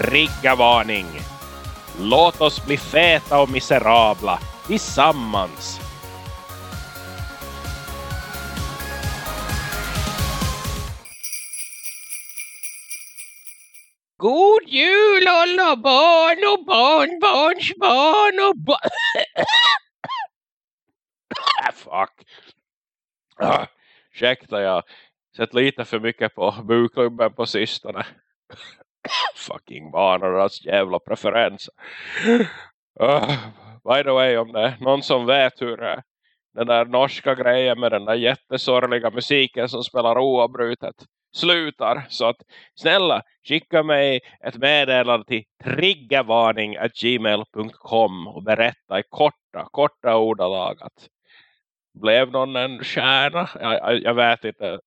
Triggervarning! Låt oss bli feta och miserabla tillsammans. God jul alla barn och barnbarnsbarn och barn. Fuck. Ah, ursäkta, jag sett lite för mycket på bukklubben på sistone. Fucking barn och deras jävla preferenser. Uh, ah, by the way, om det är någon som vet hur uh, den där norska grejen med den där jättesorgliga musiken som spelar oavbrutet slutar. Så att snälla skicka mig ett meddelande till triggervarning.gmail.com och berätta i korta, korta ordalag att blev någon en stjärna? Jag, jag, jag vet inte.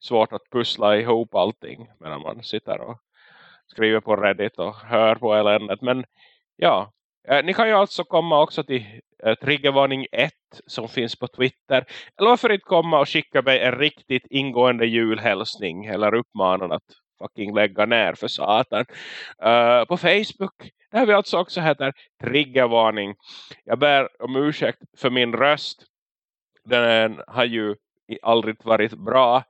Svårt att pussla ihop allting medan man sitter och skriver på Reddit och hör på eländet. Men ja, eh, ni kan ju alltså komma också till eh, triggervarning 1 som finns på Twitter. Eller varför inte komma och skicka mig en riktigt ingående julhälsning eller uppmanan att fucking lägga ner för satan. Uh, på Facebook, där vi alltså också heter triggervarning. Jag ber om ursäkt för min röst. Den har ju aldrig varit bra.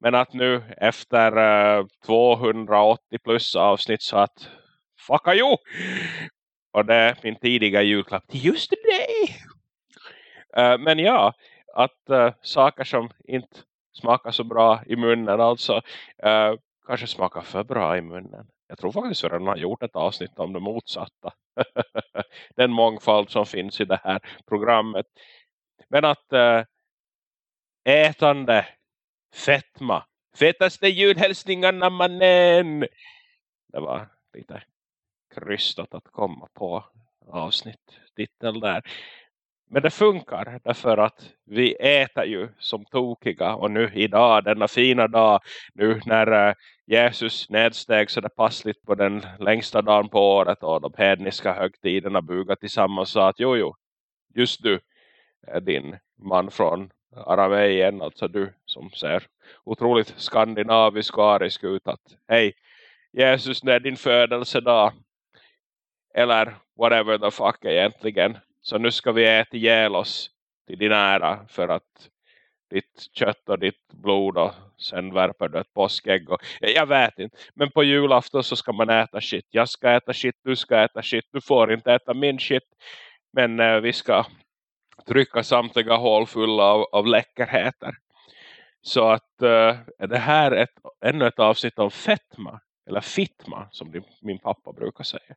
Men att nu efter eh, uh, 280 plus avsnitt så att fucka jo! Och det är min tidiga julklapp till just dig! Uh, men ja, att uh, saker som inte smakar så bra i munnen alltså uh, kanske smakar för bra i munnen. Jag tror faktiskt att redan har gjort ett avsnitt om det motsatta. Den mångfald som finns i det här programmet. Men att ätande fetma. Fetaste julhälsningarna mannen. Det var lite krystat att komma på avsnitt titel där. Men det funkar därför att vi äter ju som tokiga och nu idag, denna fina dag, nu när eh, Jesus nedsteg så det passligt på den längsta dagen på året och de hedniska högtiderna bugar tillsammans sa att jo jo, just du är din man från Arameien, alltså du som ser otroligt skandinavisk och arisk ut att hej Jesus när är din födelsedag? Eller whatever the fuck egentligen. Så nu ska vi äta ihjäl oss till din ära för att ditt kött och ditt blod och sen värper du ett påskägg och, jag vet inte, men på julafton så ska man äta shit, jag ska äta shit, du ska äta shit, du får inte äta min shit. Men eh, vi ska trycka samtliga hål fulla av, av läckerheter så att uh, det här är ett, ännu ett avsnitt av fetma eller fitma som din, min pappa brukar säga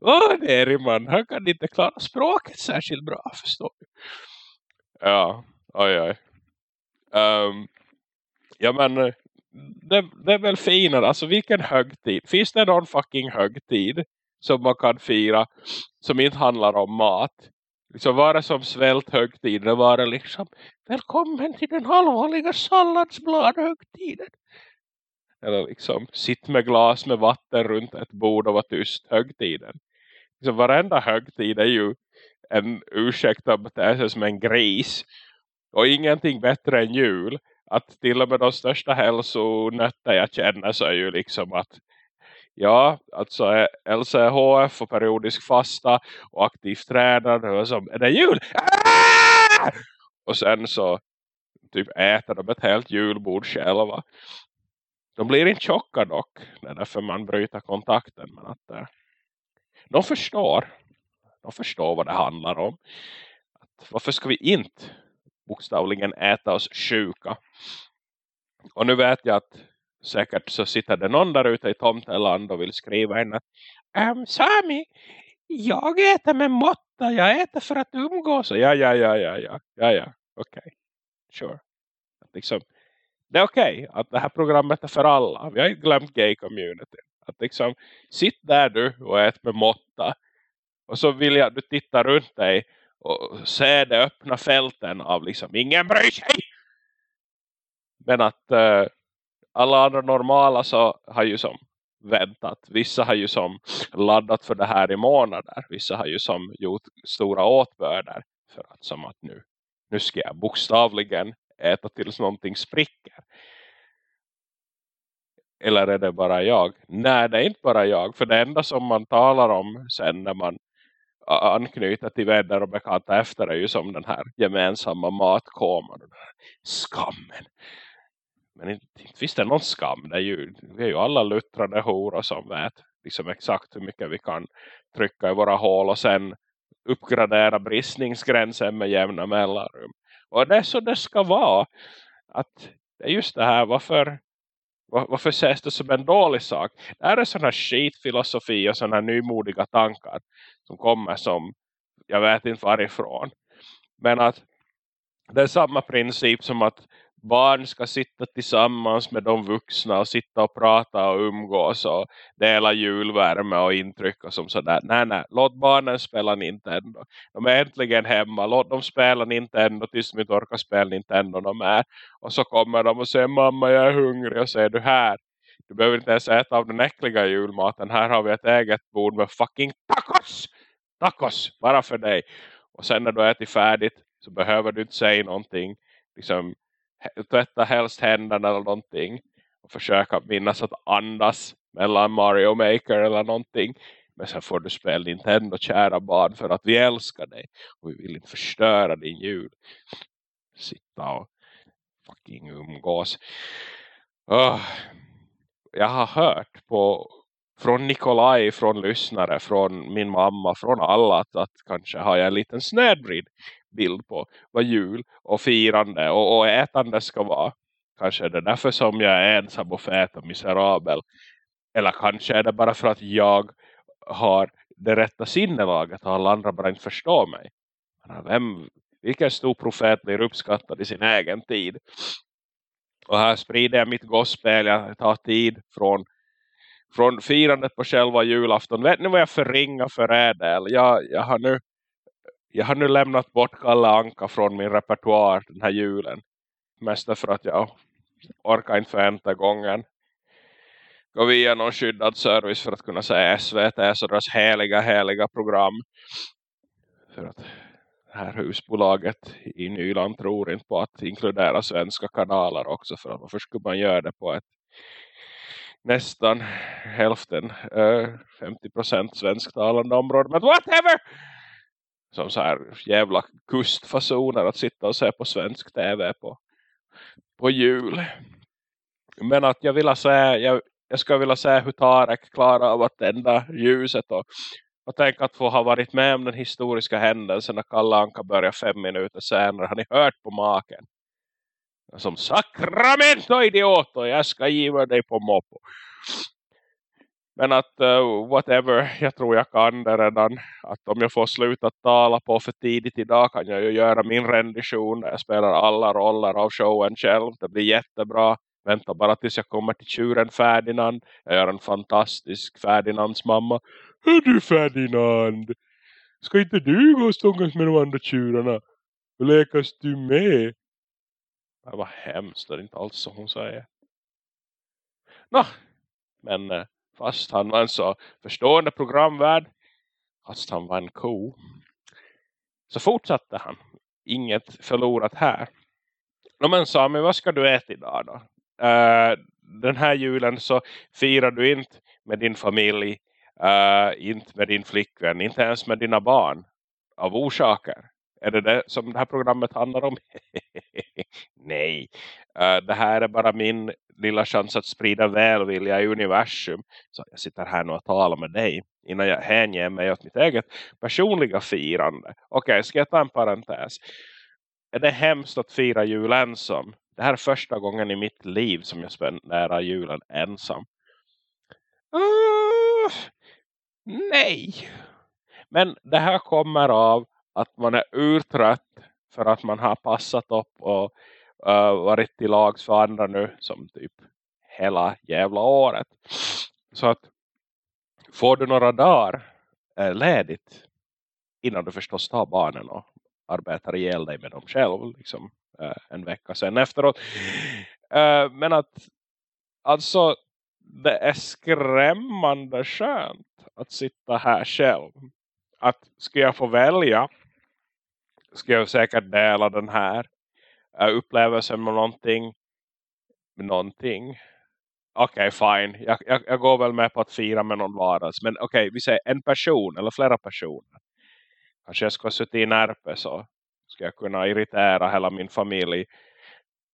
Åh, oh, man. Han kan inte klara språket särskilt bra, förstår du. Ja, oj oj. Um, ja men, eh, det, det, är väl finare. Alltså vilken högtid. Finns det någon fucking högtid som man kan fira som inte handlar om mat? Liksom var det som svälthögtiden, var det liksom, välkommen till den allvarliga salladsbladhögtiden. Eller liksom sitt med glas med vatten runt ett bord och vara tyst högtiden. Liksom varenda högtid är ju en ursäkt att bete sig som en gris. Och ingenting bättre än jul. Att till och med de största hälsonötter jag känner så är ju liksom att ja, alltså eh, LCHF och periodisk fasta och aktivt tränande och som, är det jul? Ah! Och sen så typ äter de ett helt julbord själva. De blir inte tjocka dock. Det är därför man bryter kontakten. Men att eh, de förstår. De förstår vad det handlar om. Att varför ska vi inte bokstavligen äta oss sjuka? Och nu vet jag att säkert så sitter det någon där ute i tomteland och vill skriva in att um, Sami, jag äter med måtta. Jag äter för att umgås. Ja, ja, ja, ja, ja, ja, ja. Okej, okay. sure. Att liksom, det är okej okay att det här programmet är för alla. Vi har inte glömt gay-community. Att liksom, sitt där du och ät med måtta. Och så vill jag att du tittar runt dig och ser det öppna fälten av liksom, ingen bryr sig. Men att uh, alla andra normala så har ju som väntat. Vissa har ju som laddat för det här i månader. Vissa har ju som gjort stora åtbörder för att som att nu, nu ska jag bokstavligen äta tills någonting spricker. Eller är det bara jag? Nej, det är inte bara jag. För det enda som man talar om sen när man anknyter till vänner och bekanta efter är ju som den här gemensamma matkoman. Skammen. Men inte, inte finns det någon skam. Det är ju, vi är ju alla luttrade horor som vet liksom exakt hur mycket vi kan trycka i våra hål och sen uppgradera bristningsgränsen med jämna mellanrum. Och det är så det ska vara. Att det är just det här, varför, varför ses det som en dålig sak? Det här är sån här skitfilosofi och sådana här nymodiga tankar som kommer som, jag vet inte varifrån. Men att det är samma princip som att barn ska sitta tillsammans med de vuxna och sitta och prata och umgås och dela julvärme och intryck och som sådär. Nej, nej, låt barnen spela Nintendo. De är äntligen hemma. Låt dem spela Nintendo tills de inte orkar spela Nintendo de är. Och så kommer de och säger, mamma jag är hungrig och säger du här. Du behöver inte ens äta av den äckliga julmaten. Här har vi ett eget bord med fucking tacos. Tacos, bara för dig. Och sen när du ätit färdigt så behöver du inte säga någonting. Liksom tvätta helst händerna eller någonting. Och försöka minnas att andas mellan Mario Maker eller någonting. Men sen får du spela Nintendo kära barn för att vi älskar dig. Och vi vill inte förstöra din jul. Sitta och fucking umgås. Oh. Jag har hört på från Nikolaj, från lyssnare, från min mamma, från alla att, att kanske har jag en liten snedvrid bild på vad jul och firande och, och ätande ska vara. Kanske är det därför som jag är ensam och fet och miserabel. Eller kanske är det bara för att jag har det rätta sinnelaget och alla andra bara inte förstår mig. Vem, vilken stor profet blir uppskattad i sin egen tid? Och här sprider jag mitt gospel. Jag tar tid från, från firandet på själva julafton. Vet ni vad jag förringar för ädel? Jag, jag har nu jag har nu lämnat bort Kalle Anka från min repertoar den här julen. Mest för att jag orkar inte för enda gången gå via någon skyddad service för att kunna säga SVT så deras heliga, heliga program. För att det här husbolaget i Nyland tror inte på att inkludera svenska kanaler också. För att varför skulle man göra det på ett nästan hälften, eh, 50% svensktalande område. Men whatever! Som så här jävla kustfasoner att sitta och se på svensk tv på, på jul. Men att jag vill säga, jag, jag ska vilja säga hur Tarek klarar av att tända ljuset och, och tänka att få ha varit med om den historiska händelsen när Kalle Anka börjar fem minuter senare. Har ni hört på maken? Som sakramento idiot och jag ska giva dig på moppo. Men att uh, whatever, jag tror jag kan det redan. Att om jag får sluta tala på för tidigt idag kan jag ju göra min rendition. Jag spelar alla roller av showen själv. Det blir jättebra. Vänta bara tills jag kommer till tjuren Ferdinand. Jag gör en fantastisk Ferdinands mamma. Hör du Ferdinand? Ska inte du gå och stångas med de andra tjurarna? Och lekas du med? Det var hemskt. Det är inte alls så hon säger. Nå, men... Eh, Fast han var en så förstående programvärd. Fast han var en ko. Så fortsatte han. Inget förlorat här. No, men Sami, vad ska du äta idag då? Uh, den här julen så firar du inte med din familj. Uh, inte med din flickvän. Inte ens med dina barn. Av orsaker. Är det det som det här programmet handlar om? Nej. Uh, det här är bara min lilla chans att sprida välvilja i universum. Så jag sitter här nu och talar med dig. Innan jag hänger mig åt mitt eget personliga firande. Okej, okay, ska jag ta en parentes? Är det hemskt att fira jul ensam? Det här är första gången i mitt liv som jag spenderar julen ensam. Uh, nej. Men det här kommer av att man är urtrött för att man har passat upp och uh, varit till lags för andra nu som typ hela jävla året. Så att får du några dagar uh, ledigt innan du förstås tar barnen och arbetar ihjäl dig med dem själv liksom, uh, en vecka sen efteråt. Uh, men att alltså det är skrämmande skönt att sitta här själv. Att ska jag få välja ska jag säkert dela den här Äh, upplevelsen med någonting med någonting okej okay, fine. Jag, jag, jag, går väl med på att fira med någon vardags. Men okej, okay, vi säger en person eller flera personer. Kanske jag ska sitta i närpe så ska jag kunna irritera hela min familj.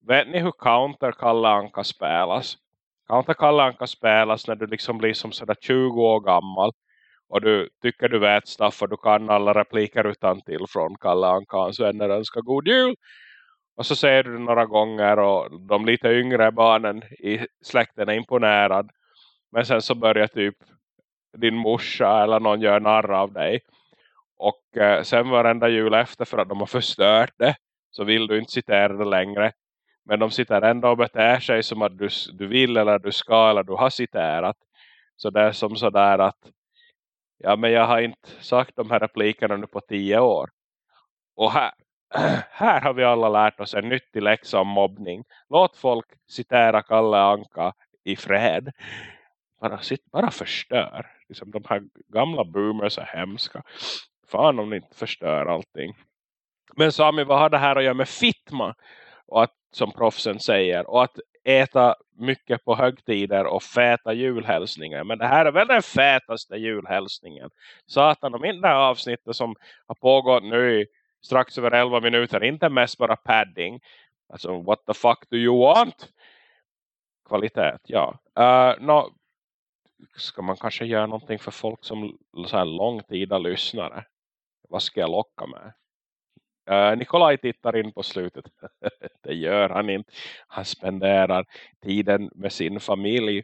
Vet ni hur Counter Kalle Anka spelas? Counter Kalle Anka spelas när du liksom blir som sådär 20 år gammal. Och du tycker du vet stuff och du kan alla repliker utan till från Kalle Anka. Hans vänner önskar god jul. Och så ser du det några gånger och de lite yngre barnen i släkten är imponerad. Men sen så börjar typ din morsa eller någon gör narr av dig. Och eh, sen varenda jul efter för att de har förstört det så vill du inte citera det längre. Men de sitter ändå och beter sig som att du, du vill eller du ska eller du har citerat. Så det är som sådär att ja men jag har inte sagt de här replikerna nu på tio år. Och här, här har vi alla lärt oss en nyttig läxa om mobbning. Låt folk citera Kalle Anka i fred. Bara, sitt, bara förstör. Liksom, de här gamla boomers är hemska. Fan om ni inte förstör allting. Men Sami, vad har det här att göra med fitma? Och att, som proffsen säger. Och att äta mycket på högtider och fäta julhälsningar. Men det här är väl den fätaste julhälsningen. Satan, om inte det här avsnittet som har pågått nu i strax över 11 minuter. Inte mest bara padding. Alltså, what the fuck do you want? Kvalitet, ja. Eh, uh, no, ska man kanske göra någonting för folk som så här långtida lyssnare? Vad ska jag locka med? Uh, Nikolaj tittar in på slutet. det gör han inte. Han spenderar tiden med sin familj.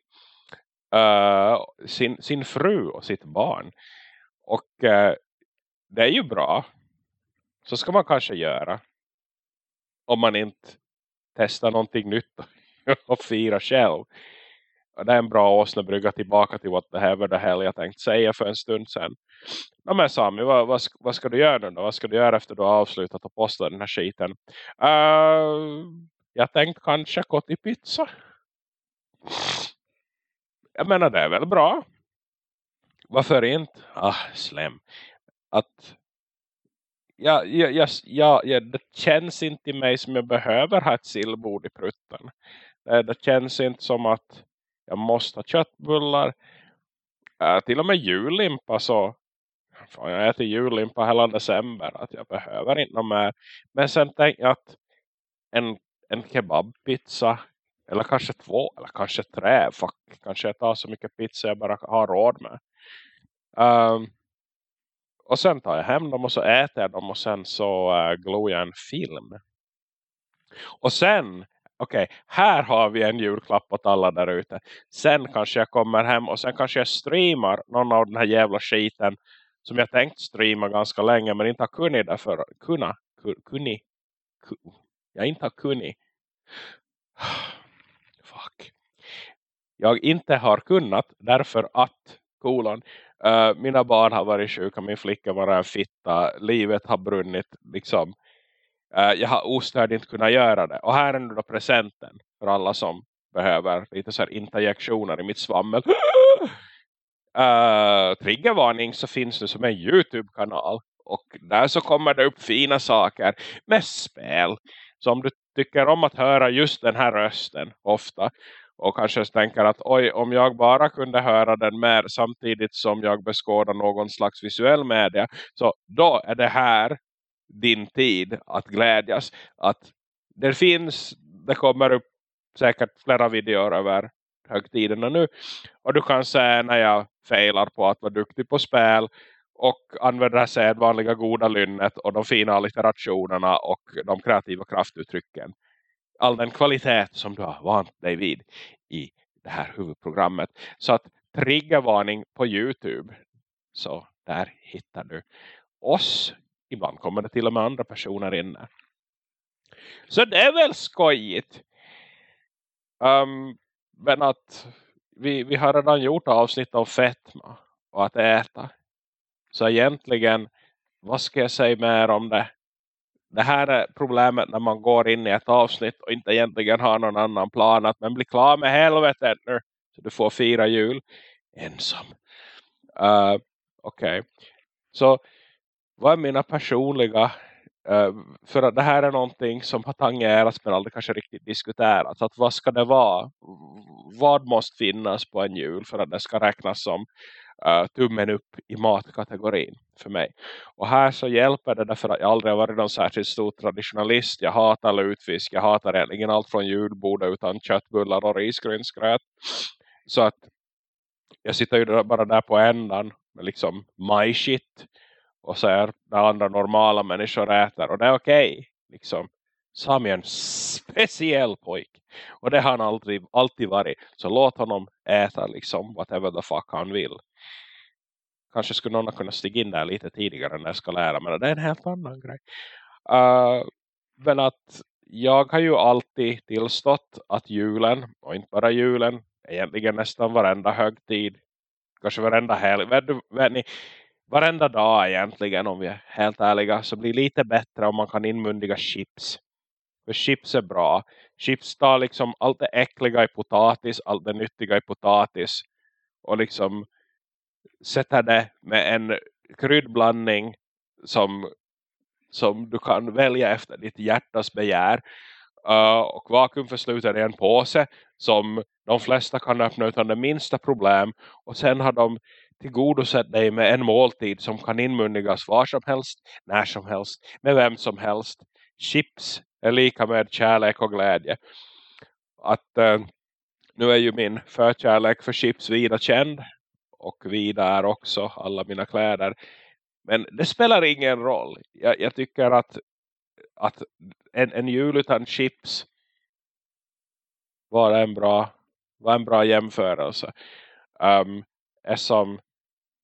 Uh, sin, sin fru och sitt barn. Och uh, det är ju bra. Så ska man kanske göra. Om man inte testar någonting nytt och fira själv. Och det är en bra åsnebrygga tillbaka till what the heaven the hell jag tänkte säga för en stund sedan. Ja, men Sami, vad, vad, vad, ska du göra nu då? Vad ska du göra efter du har avslutat och postat den här skiten? Uh, jag tänkte kanske gå till pizza. Jag menar det är väl bra. Varför inte? Ah, slem. Att jag, jag, jag, jag, det känns inte i mig som jag behöver ha ett sillbord i prutten. Eh, det, det känns inte som att jag måste ha köttbullar. Äh, till och med jullimpa så fan, jag äter jullimpa hela december. Att jag behöver inte något mer. Men sen tänker jag att en, en kebabpizza eller kanske två eller kanske tre. Fuck, kanske jag tar så mycket pizza jag bara har råd med. Um, och sen tar jag hem dem och så äter jag dem och sen så uh, glor jag en film. Och sen, okej, okay, här har vi en julklapp åt alla där ute. Sen kanske jag kommer hem och sen kanske jag streamar någon av den här jävla skiten som jag tänkt streama ganska länge men inte har kunnat därför. Kunna, kunni, kun, jag inte har kunnat. Fuck. Jag inte har kunnat därför att kolon Uh, mina barn har varit sjuka, min flicka var en fitta, livet har brunnit liksom. Uh, jag har ostörd inte kunnat göra det. Och här är nu då presenten för alla som behöver lite så här interjektioner i mitt svammel. Uh, triggervarning så finns det som en Youtube-kanal. Och där så kommer det upp fina saker med spel. Så om du tycker om att höra just den här rösten ofta och kanske tänker att oj, om jag bara kunde höra den mer samtidigt som jag beskådar någon slags visuell media. Så då är det här din tid att glädjas. Att det finns, det kommer upp säkert flera videor över högtiderna nu. Och du kan se när jag failar på att vara duktig på spel och använder det sedvanliga goda lynnet och de fina allitterationerna och de kreativa kraftuttrycken all den kvalitet som du har vant dig vid i det här huvudprogrammet. Så att triggervarning på Youtube. Så där hittar du oss. Ibland kommer det till och med andra personer in Så det är väl skojigt. Um, men att vi, vi har redan gjort avsnitt om fetma och att äta. Så egentligen, vad ska jag säga mer om det? Det här är problemet när man går in i ett avsnitt och inte egentligen har någon annan plan. Att man blir klar med helvetet nu. Så du får fira jul ensam. Uh, Okej. Okay. Så vad är mina personliga Uh, för att det här är någonting som har tangerats men aldrig kanske riktigt diskuterats. Att vad ska det vara? Vad måste finnas på en jul för att det ska räknas som uh, tummen upp i matkategorin för mig. Och här så hjälper det därför att jag aldrig har varit någon särskilt stor traditionalist. Jag hatar lutfisk, jag hatar egentligen allt från julbord utan köttbullar och risgrynsgröt. Så att jag sitter ju bara där på ändan med liksom my shit och ser när andra normala människor äter och det är okej okay, liksom Sami är en speciell pojk. Och det har han alltid, alltid varit. Så låt honom äta liksom whatever the fuck han vill. Kanske skulle någon kunna stiga in där lite tidigare när jag ska lära mig. Det är en helt annan grej. Uh, men att jag har ju alltid tillstått att julen, och inte bara julen, egentligen nästan varenda högtid, kanske varenda helg, varenda dag egentligen om vi är helt ärliga, så blir lite bättre om man kan inmundiga chips. För chips är bra. Chips tar liksom allt det äckliga i potatis, allt det nyttiga i potatis och liksom sätter det med en kryddblandning som, som du kan välja efter ditt hjärtas begär. Uh, och vakuumförsluten i en påse som de flesta kan öppna utan det minsta problem. Och sen har de tillgodosett dig med en måltid som kan inmundigas var som helst, när som helst, med vem som helst. Chips är lika med kärlek och glädje. Att uh, nu är ju min förkärlek för chips vida känd och vi där också alla mina kläder. Men det spelar ingen roll. Jag, jag tycker att, att en, en jul utan chips var en bra, var en bra jämförelse. Um, är som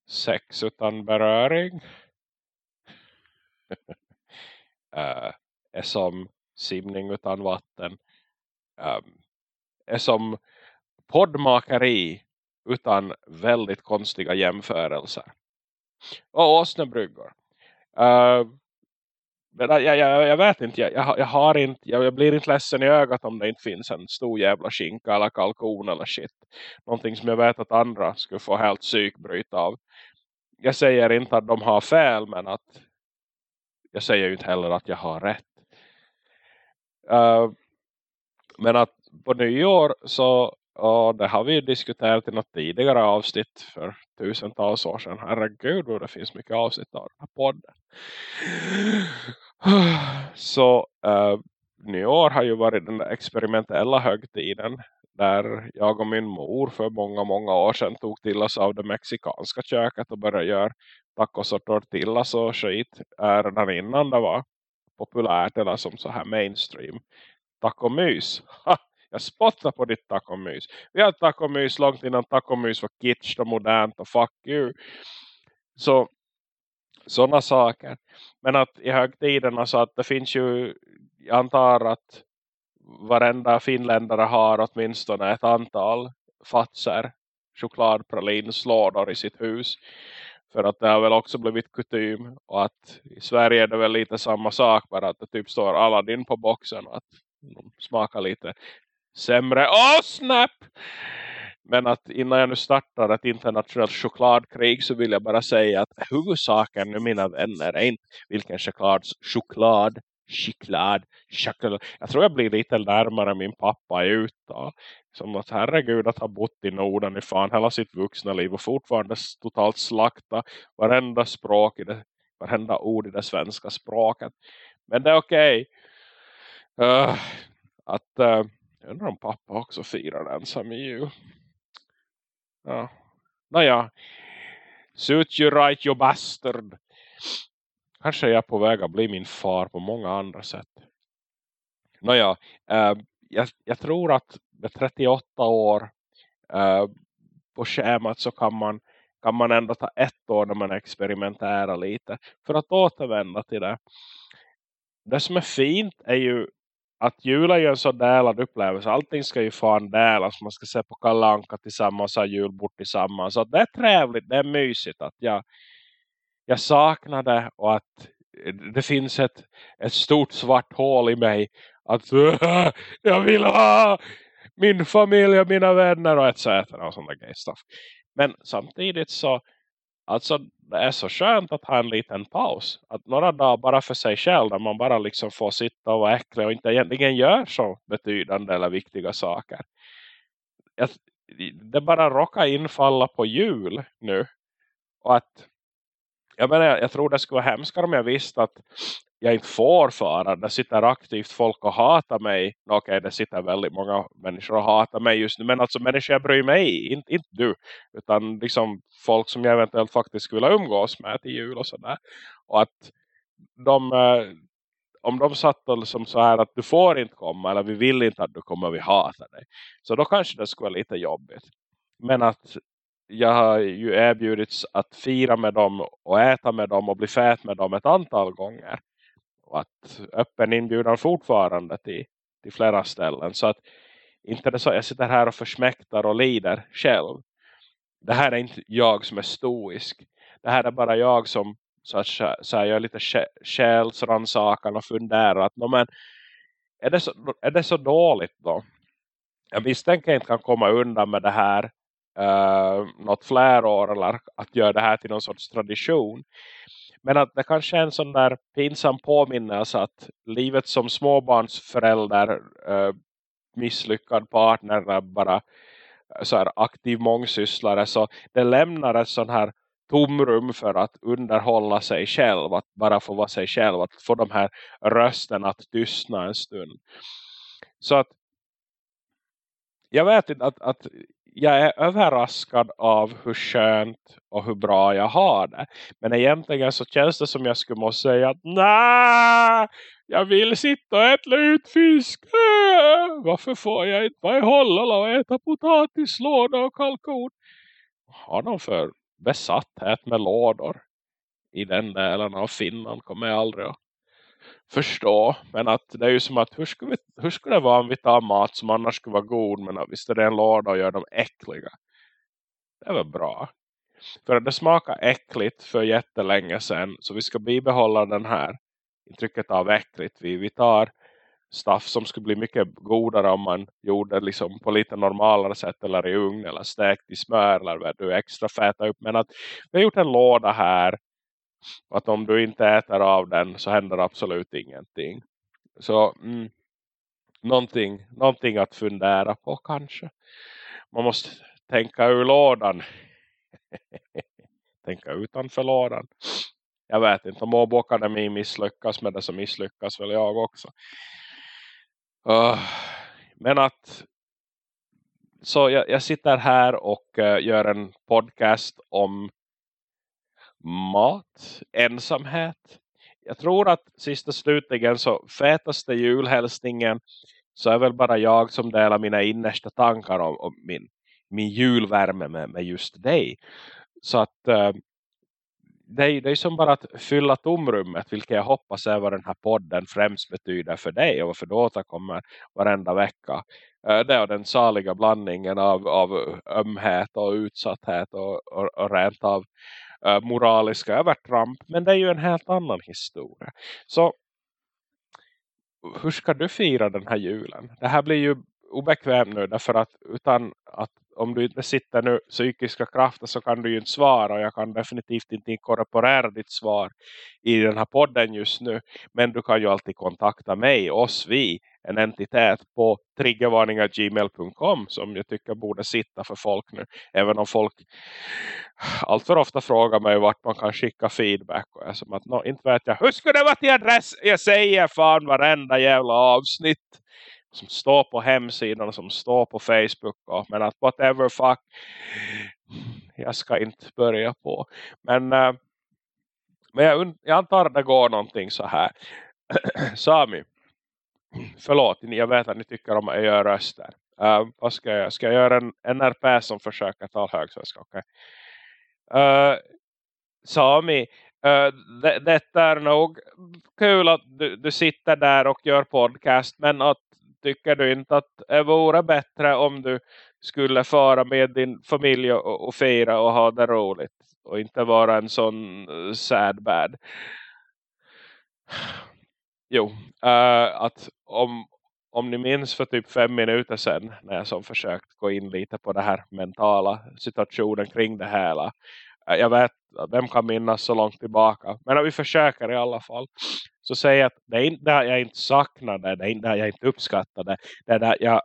sex utan beröring. uh, är som simning utan vatten. Um, är som poddmakeri utan väldigt konstiga jämförelser. Och åsnebryggor. Uh, men jag, jag, jag, vet inte, jag, jag, har inte, jag, blir inte ledsen i ögat om det inte finns en stor jävla skinka eller kalkon eller shit. Någonting som jag vet att andra skulle få helt psykbryt av. Jag säger inte att de har fel men att jag säger inte heller att jag har rätt. Uh, men att på nyår så och det har vi ju diskuterat i något tidigare avsnitt för tusentals år sedan. Herregud vad det finns mycket avsnitt av den här podden. Så eh, nyår har ju varit den experimentella högtiden där jag och min mor för många, många år sedan tog till oss av det mexikanska köket och började göra tacos och tortillas och skit eh, redan innan det var populärt eller som så här mainstream tacomys. Jag spottar på ditt tacomys. Vi har tacomys långt innan tacomys var kitsch och modernt och fuck you. Så sådana saker. Men att i högtiderna så att det finns ju, jag antar att varenda finländare har åtminstone ett antal fatser chokladpralinslådor i sitt hus. För att det har väl också blivit kutym. Och att i Sverige är det väl lite samma sak. Bara att det typ står Aladdin på boxen. Och att de smakar lite sämre. Åh, oh, snap! Men att innan jag nu startar ett internationellt chokladkrig så vill jag bara säga att huvudsaken nu mina vänner är inte vilken choklad, choklad, choklad, choklad. Jag tror jag blir lite närmare min pappa i uttal. Som att herregud att ha bott i Norden i fan hela sitt vuxna liv och fortfarande totalt slakta varenda språk i det, varenda ord i det svenska språket. Men det är okej. Okay. Uh, att uh, jag undrar om pappa också firar ensam i jul. Ja. Nåja. Suit you right you bastard. Kanske är jag på väg att bli min far på många andra sätt. Nåja. Uh, jag, jag tror att med 38 år uh, på schemat så kan man, kan man ändå ta ett år när man experimenterar lite. För att återvända till det. Det som är fint är ju att jul är ju en så delad upplevelse. Allting ska ju fan delas. Man ska se på Kalanka tillsammans och ha julbord tillsammans. Så det är trevligt, det är mysigt att jag, jag saknar det och att det finns ett, ett stort svart hål i mig. Att jag vill ha min familj och mina vänner och etc. Och sånt där stuff. Men samtidigt så alltså det är så skönt att ha en liten paus. Att några dagar bara för sig själv där man bara liksom får sitta och vara äcklig och inte egentligen gör så betydande eller viktiga saker. Att, det bara råkar infalla på jul nu. Och att jag, menar, jag tror det skulle vara hemskare om jag visste att jag inte får fara. Det sitter aktivt folk och hatar mig. Okej, okay, det sitter väldigt många människor och hatar mig just nu. Men alltså människor jag bryr mig inte, inte du. Utan liksom folk som jag eventuellt faktiskt skulle umgås med till jul och sådär. Och att de, eh, om de satt och liksom så här att du får inte komma. Eller vi vill inte att du kommer, vi hatar dig. Så då kanske det skulle vara lite jobbigt. Men att jag har ju erbjudits att fira med dem och äta med dem och bli fät med dem ett antal gånger. Att öppen inbjudan fortfarande till, till flera ställen. Så att inte det så jag sitter här och försmäktar och lider själv. Det här är inte jag som är stoisk. Det här är bara jag som så att så här, gör lite själsransakan och funderar att men, är, det så, är det så dåligt då? Jag misstänker inte kan komma undan med det här uh, något fler år eller att göra det här till någon sorts tradition. Men att det kanske är en sån där pinsam påminnelse att livet som småbarnsförälder, eh, misslyckad partner eh, bara eh, så här aktiv mångsysslare så det lämnar ett sån här tomrum för att underhålla sig själv, att bara få vara sig själv, att få de här rösterna att tystna en stund. Så att jag vet inte att, att jag är överraskad av hur skönt och hur bra jag har det. Men egentligen så känns det som jag skulle måste säga att nej, jag vill sitta och äta lutfisk. Äh, varför får jag inte vara i Holland och äta potatis, låda och kalkon? Har de för besatthet med lådor i den delen av Finland kommer jag aldrig att förstå. Men att det är ju som att hur skulle, vi, hur skulle det vara om vi tar mat som annars skulle vara god men visst är det en låda och gör dem äckliga. Det var bra. För att det smakar äckligt för jättelänge sedan så vi ska bibehålla den här intrycket av äckligt. Vi, vi tar staff som skulle bli mycket godare om man gjorde liksom på lite normalare sätt eller i ugn eller stekt i smör eller vad du extra fäta upp. Men att vi har gjort en låda här att om du inte äter av den så händer absolut ingenting. Så mm, någonting, någonting att fundera på kanske. Man måste tänka ur lådan. tänka utanför lådan. Jag vet inte om Åbo-akademi misslyckas med det så misslyckas väl jag också. Uh, men att så jag, jag sitter här och uh, gör en podcast om mat, ensamhet. Jag tror att sista slutligen så fetaste julhälsningen så är väl bara jag som delar mina innersta tankar om, om min, min julvärme med, med just dig. Så att äh, det, är, det är som bara att fylla tomrummet vilket jag hoppas är vad den här podden främst betyder för dig och varför du återkommer varenda vecka. Eh, det är den saliga blandningen av, av ömhet och utsatthet och, och, och rent av moraliska övertramp. Men det är ju en helt annan historia. Så hur ska du fira den här julen? Det här blir ju obekvämt nu därför att utan att om du inte sitter nu psykiska krafter så kan du ju inte svara och jag kan definitivt inte inkorporera ditt svar i den här podden just nu. Men du kan ju alltid kontakta mig, oss, vi, en entitet på triggervarningar.gmail.com som jag tycker borde sitta för folk nu. Även om folk allt för ofta frågar mig vart man kan skicka feedback och jag som att no, inte vet jag. Hur skulle det vara till adress? Jag säger fan varenda jävla avsnitt som står på hemsidan och som står på Facebook och, men att whatever fuck jag ska inte börja på men, eh, men jag, jag antar att det går någonting så här Sami förlåt, jag vet att ni tycker om att göra röster. Uh, vad ska jag ska jag göra en NRP som försöker ta högsvenska? Okay. uh, ehm, Sami Uh, det, detta är nog kul att du, du sitter där och gör podcast men att tycker du inte att det vore bättre om du skulle fara med din familj och, och fira och ha det roligt och inte vara en sån uh, sad bad? Jo uh, att om, om ni minns för typ fem minuter sedan när jag som försökt gå in lite på det här mentala situationen kring det hela äh, jag vet, vem kan minnas så långt tillbaka. Men om vi försöker i alla fall. Så säger jag att det är inte där jag inte saknar det. Det är inte där jag inte uppskattar det. Det är där jag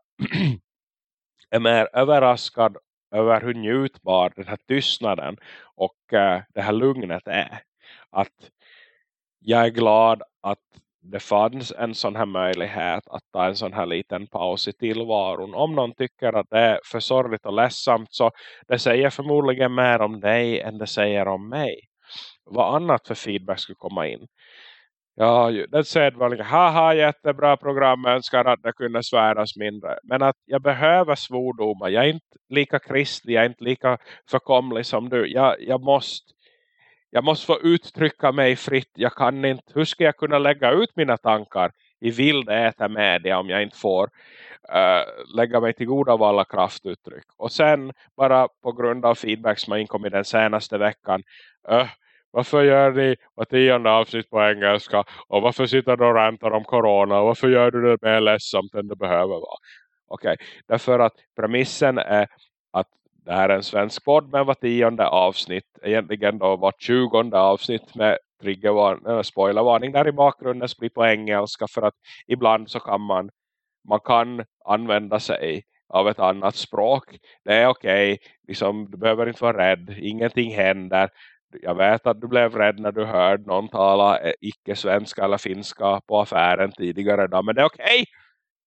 är mer överraskad över hur njutbar den här tystnaden och äh, det här lugnet är. Att jag är glad att det fanns en sån här möjlighet att ta en sån här liten paus i tillvaron. Om någon tycker att det är för sorgligt och ledsamt så det säger förmodligen mer om dig än det säger om mig. Vad annat för feedback skulle komma in? Ja, det sedvanliga, haha jättebra program, önskar att det kunde sväras mindre. Men att jag behöver svordomar, jag är inte lika kristlig, jag är inte lika förkomlig som du. Jag, jag måste jag måste få uttrycka mig fritt. Jag kan inte, hur ska jag kunna lägga ut mina tankar i vild äta media om jag inte får uh, lägga mig till goda av alla kraftuttryck. Och sen bara på grund av feedback som har inkommit den senaste veckan. Uh, varför gör ni var tionde avsnitt på engelska? Och varför sitter du och rantar om corona? Och varför gör du det mer ledsamt än det behöver vara? Okej, okay. därför att premissen är att det här är en svensk podd med var tionde avsnitt. Egentligen då var tjugonde avsnitt med triggervarning, eh, spoilervarning där i bakgrunden blir på engelska. För att ibland så kan man, man kan använda sig av ett annat språk. Det är okej, okay. liksom, du behöver inte vara rädd, ingenting händer. Jag vet att du blev rädd när du hörde någon tala eh, icke-svenska eller finska på affären tidigare. idag, men det är okej! Okay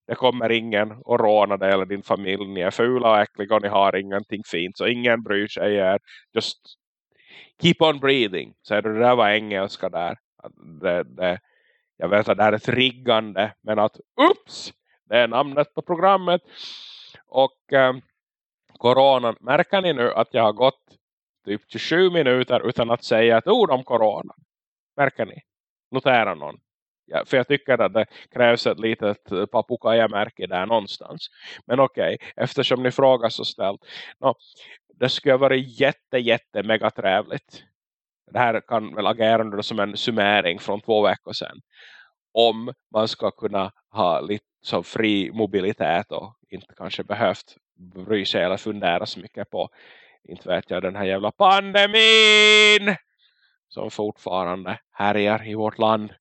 det kommer ingen och råna dig eller din familj. Ni är fula och äckliga och ni har ingenting fint. Så ingen bryr sig er. Just keep on breathing. Så det där var engelska där. Det, det, jag vet att det här är ett riggande. Men att ups! Det är namnet på programmet. Och eh, coronan. Märker ni nu att jag har gått typ 27 minuter utan att säga ett ord om corona? Märker ni? Notera någon. Ja, för jag tycker att det krävs ett litet papukajamärke papukaja-märke där någonstans. Men okej, okay, eftersom ni frågar så ställt. No, det skulle vara jätte, jätte mega trevligt. Det här kan väl agera som en summering från två veckor sedan. Om man ska kunna ha lite så fri mobilitet och inte kanske behövt bry sig eller fundera så mycket på inte vet jag den här jävla pandemin som fortfarande härjar i vårt land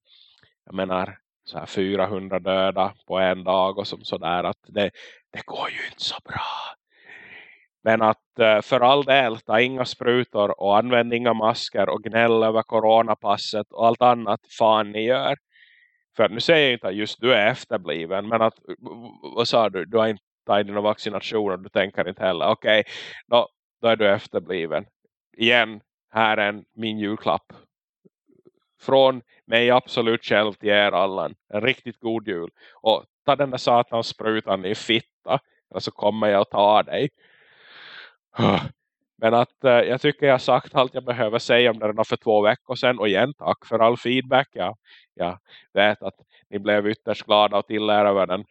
jag menar så här 400 döda på en dag och som sådär att det, det går ju inte så bra. Men att eh, för all del ta inga sprutor och använd inga masker och gnäll över coronapasset och allt annat fan ni gör. För nu säger jag inte att just du är efterbliven men att, vad sa du, du har inte tagit dina vaccinationer du tänker inte heller. Okej, okay, då, då är du efterbliven. Igen, här är en, min julklapp från mig absolut själv till er alla. En riktigt god jul. Och ta den där satans sprutan i fitta. eller så kommer jag att ta dig. Men att eh, äh, jag tycker jag har sagt allt jag behöver säga om det redan för två veckor sedan. Och igen, tack för all feedback. Jag, jag vet att ni blev ytterst glada och tillära över den.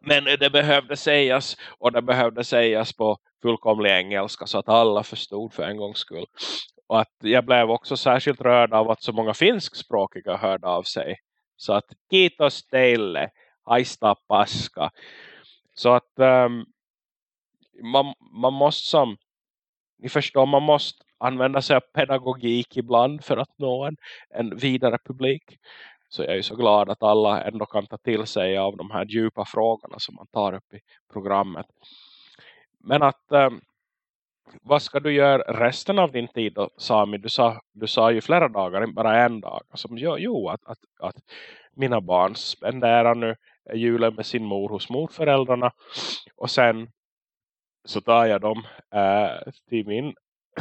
Men det behövde sägas. Och det behövde sägas på fullkomlig engelska. Så att alla förstod för en gångs skull. Och att jag blev också särskilt rörd av att så många finskspråkiga hörde av sig. Så att kiitos teille, aista paska. Så att um, man, man måste som, ni förstår, man måste använda sig av pedagogik ibland för att nå en, en vidare publik. Så jag är så glad att alla ändå kan ta till sig av de här djupa frågorna som man tar upp i programmet. Men att um, vad ska du göra resten av din tid då, Sami? Du sa, du sa ju flera dagar, inte bara en dag. Alltså, jo, jo att, att, att mina barn spenderar nu julen med sin mor hos morföräldrarna. Och sen så tar jag dem äh, till, min,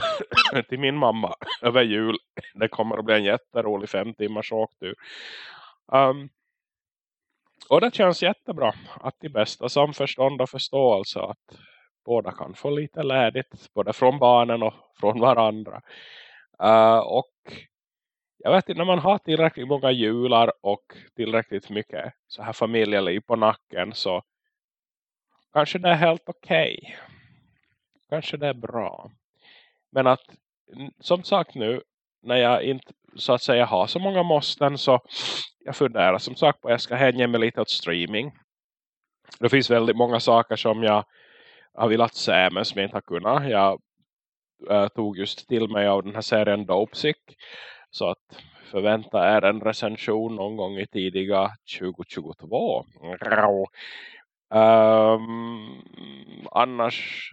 till min mamma över jul. Det kommer att bli en jätterolig fem timmars åktur. Um, ehm, och det känns jättebra att i bästa samförstånd och förståelse att båda kan få lite lädigt både från barnen och från varandra. Uh, och jag vet inte, när man har tillräckligt många jular och tillräckligt mycket så här familjeliv på nacken så kanske det är helt okej. Okay. Kanske det är bra. Men att som sagt nu när jag inte så att säga har så många måsten så jag funderar som sagt på att jag ska hänga mig lite åt streaming. Det finns väldigt många saker som jag har velat se men som jag inte har kunnat. Jag äh, tog just till mig av den här serien Dopesick. Så att förvänta är en recension någon gång i tidiga 2022. Um, ehm, annars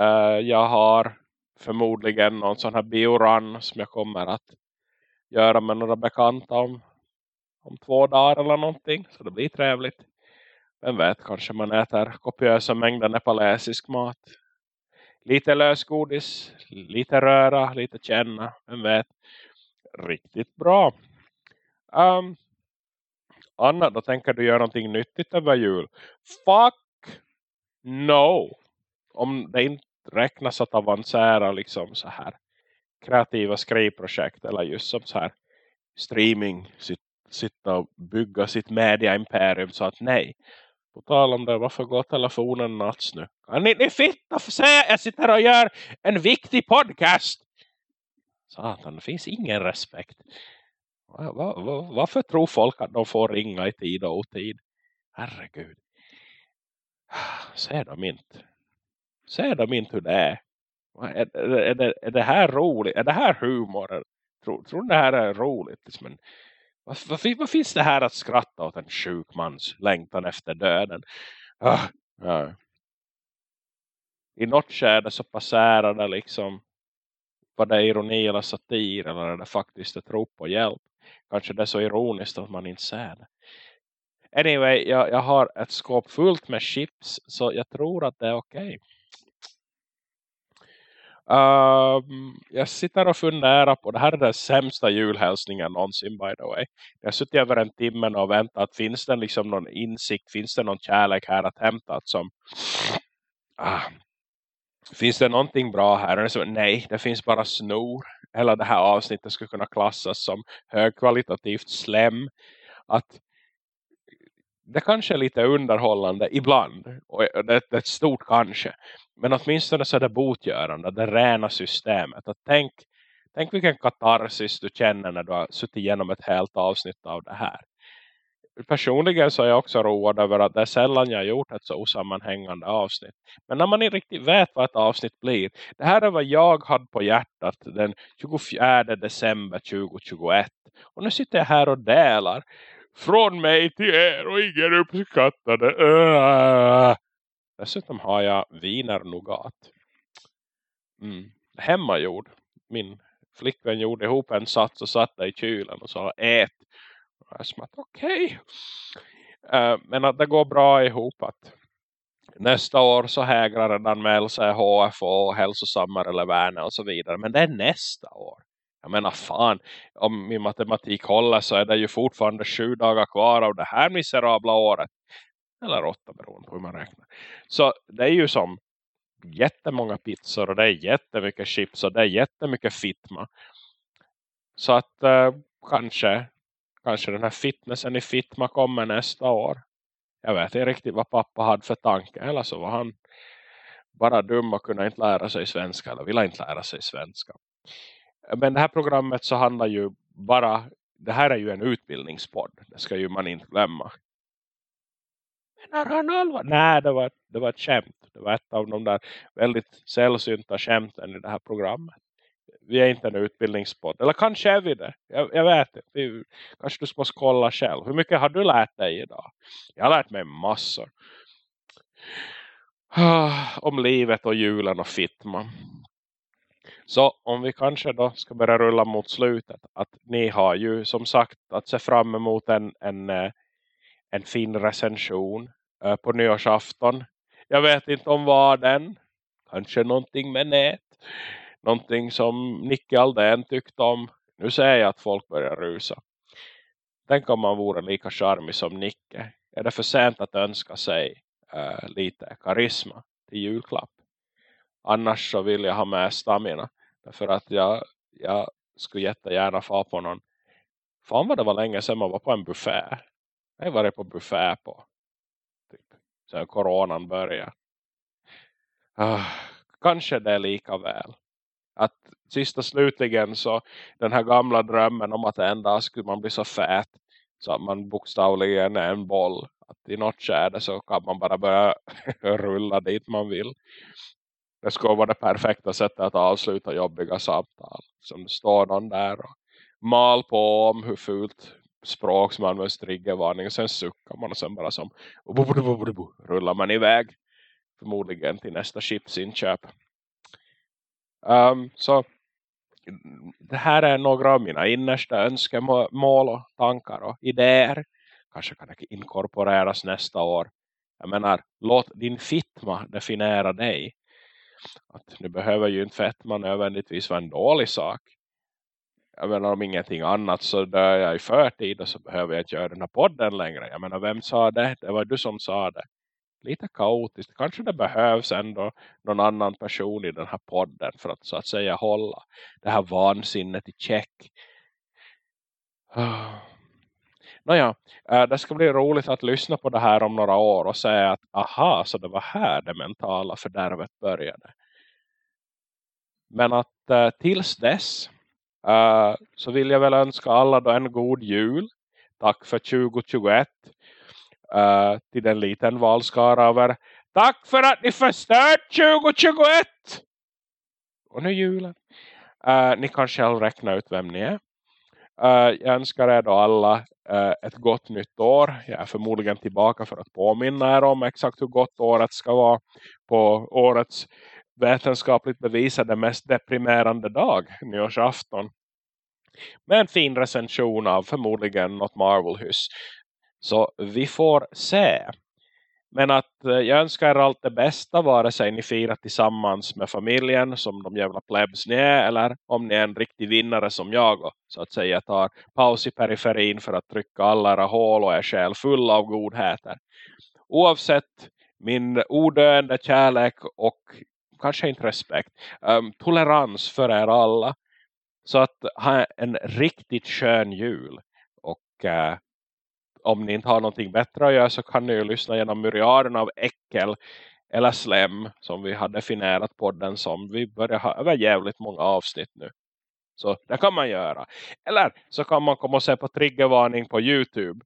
uh, jag har förmodligen någon sån här biorun som jag kommer att göra med några bekanta om, om två dagar eller någonting. Så det blir trevligt. Vem vet, kanske man äter kopiösa mängder nepalesisk mat. Lite lösgodis, lite röra, lite känna. Vem vet, riktigt bra. Um, Anna, då tänker du göra någonting nyttigt över jul. Fuck no! Om det inte räknas att avancera liksom så här kreativa skrivprojekt eller just som så här streaming sitt, sitta och bygga sitt mediaimperium så att nej. På tal om det, varför går telefonen nats nu? Kan ni, ni fitta för säga jag sitter och gör en viktig podcast. Satan, det finns ingen respekt. Var, var, varför tror folk att de får ringa i tid och otid? Herregud. Ser de inte? Ser de inte hur det är? Är, är, är, det, är det här roligt? Är det här humor? Tror, tror det här är roligt? Men vad, vad, vad, finns det här att skratta åt en sjuk mans längtan efter döden? Ah, ja. I något skärde så passerar det liksom vad det är ironi eller satir eller är det faktiskt ett rop på hjälp. Kanske det är så ironiskt att man inte ser det. Anyway, jag, jag har ett skåp fullt med chips så jag tror att det är okej. Okay. Um, jag sitter och funderar på, det här är den sämsta julhälsningen någonsin by the way. Jag har suttit över en timme och väntat, finns det liksom någon insikt, finns det någon kärlek här att hämta som, ah, finns det någonting bra här? Så, nej, det finns bara snor. Hela det här avsnittet skulle kunna klassas som högkvalitativt slem. Att det kanske är lite underhållande ibland. Och det, det är ett stort kanske. Men åtminstone så är det botgörande. Det rena systemet. Att tänk, tänk vilken katarsis du känner när du har suttit igenom ett helt avsnitt av det här personligen så är jag också road över att det är sällan jag har gjort ett så osammanhängande avsnitt. Men när man inte riktigt vet vad ett avsnitt blir. Det här är vad jag hade på hjärtat den 24 december 2021. Och nu sitter jag här och delar. Från mig till er och ingen uppskattade. Uh. Dessutom har jag viner nougat. Mm. Hemmagjord. Min flickvän gjorde ihop en sats och satte i kylen och sa ät Och jag sa okej. Okay. Uh, men att det går bra ihop att nästa år så hägrar redan med LCHF och hälsosammare eller värna och så vidare. Men det är nästa år. Jag menar fan, om min matematik håller så är det ju fortfarande sju dagar kvar av det här miserabla året. Eller åtta beroende på hur man räknar. Så det är ju som jättemånga pizzor och det är jättemycket chips och det är jättemycket fitma. Så att eh, kanske kanske den här fitnessen i Fitma kommer nästa år. Jag vet inte riktigt vad pappa hade för tanke. Eller så var han bara dum och kunde inte lära sig svenska. Eller ville inte lära sig svenska. Men det här programmet så handlar ju bara. Det här är ju en utbildningspodd. Det ska ju man inte glömma. Men han allvar? Nej, det var, det var ett skämt. Det var ett av de där väldigt sällsynta skämten i det här programmet vi är inte en utbildningspodd. Eller kanske är vi det. Jag, jag vet inte. Vi, kanske du måste kolla själv. Hur mycket har du lärt dig idag? Jag har lärt mig massor. Ah, om livet och julen och fitma. Så om vi kanske då ska börja rulla mot slutet. Att ni har ju som sagt att se fram emot en, en, eh, en fin recension eh, på nyårsafton. Jag vet inte om vad den. Kanske någonting med nät någonting som Nicke Aldén tyckte om. Nu säger jag att folk börjar rusa. Tänk om man vore lika charmig som Nicke. Är det för sent att önska sig uh, lite karisma till julklapp? Annars så vill jag ha med stamina. För att jag, jag skulle jättegärna få på någon. Fan vad det var länge sedan man var på en buffé. Jag har varit på buffé på. Typ. Sen coronan började. Ah, kanske det är lika väl att sista slutligen så den här gamla drömmen om att en dag skulle man bli så fät så att man bokstavligen är en boll. Att i något skärde så kan man bara börja rulla dit man vill det skulle vara det perfekta sättet att avsluta jobbiga samtal. Som står någon där och mal på om hur fult språk som används triggervarning och sen suckar man och sen bara som rullar man iväg förmodligen till nästa chipsinköp. Um, så det här är några av mina innersta önskemål och tankar och idéer. Kanske kan det inkorporeras nästa år. Jag menar, låt din fitma definiera dig. Att nu behöver ju inte fetma nödvändigtvis vara en dålig sak. Jag menar om ingenting annat så dör jag i förtid och så behöver jag inte göra den här podden längre. Jag menar vem sa det? Det var du som sa det lite kaotiskt. Kanske det behövs ändå någon annan person i den här podden för att så att säga hålla det här vansinnet i check. Ah. Nåja, det ska bli roligt att lyssna på det här om några år och säga att aha, så det var här det mentala fördärvet började. Men att eh, tills dess eh, så vill jag väl önska alla då en god jul. Tack för 2021 eh, till en liten valskara över Tack för att ni förstört 2021! Och nu julen. Ni kan själv räkna ut vem ni är. Uh, jag önskar er då alla uh, ett gott nytt år. Jag är förmodligen tillbaka för att påminna er om exakt hur gott året ska vara på årets vetenskapligt bevisade mest deprimerande dag, nyårsafton. Med en fin recension av förmodligen något Marvel-hus. Så vi får se. Men att eh, jag önskar er allt det bästa vare sig ni firar tillsammans med familjen som de jävla plebs ni är. Eller om ni är en riktig vinnare som jag och så att säga tar paus i periferin för att trycka alla era hål och är själ full av godheter. Oavsett min odöende kärlek och kanske inte respekt. Um, tolerans för er alla. Så att ha en riktigt skön jul. Och uh, om ni inte har någonting bättre att göra så kan ni ju lyssna genom myriaden av äckel eller slem som vi har definierat podden som. Vi börjar ha över jävligt många avsnitt nu. Så det kan man göra. Eller så kan man komma och se på triggervarning på Youtube.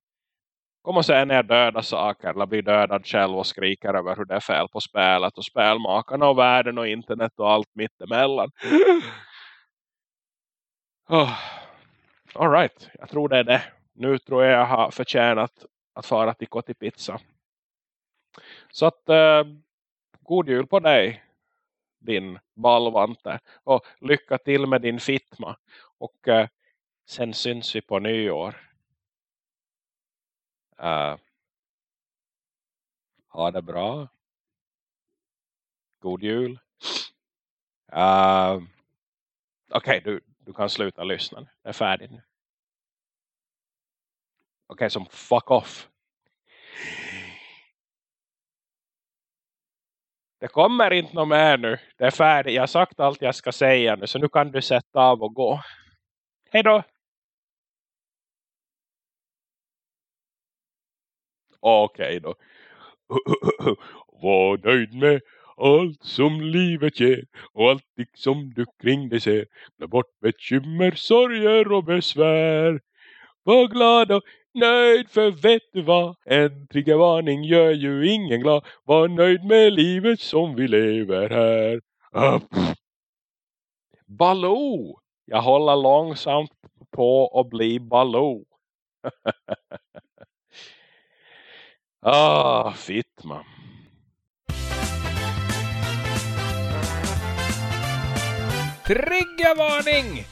Kom och se ner döda saker eller bli dödad själv och skriker över hur det är fel på spelet och spelmakarna och världen och internet och allt mittemellan. oh. Alright, jag tror det är det nu tror jag jag har förtjänat att fara till Kotipizza. Så att eh, god jul på dig din ballvante och lycka till med din fitma och eh, sen syns vi på nyår. Eh, ha det bra. God jul. Uh, Okej, okay, du, du kan sluta lyssna. Det är färdigt nu. Okej, okay, som fuck off. Det kommer inte något mer nu. Det är färdigt. Jag har sagt allt jag ska säga nu. Så nu kan du sätta av och gå. Hej då! Okej okay då. Var nöjd med allt som livet ger och allt som du kring dig ser. Glöm bort bekymmer, sorger och besvär. Var glad och nöjd för vet du vad? En triggervarning gör ju ingen glad. Var nöjd med livet som vi lever här. Upp. Baloo! Jag håller långsamt på att bli Baloo. ah, fitt man. Triggervarning!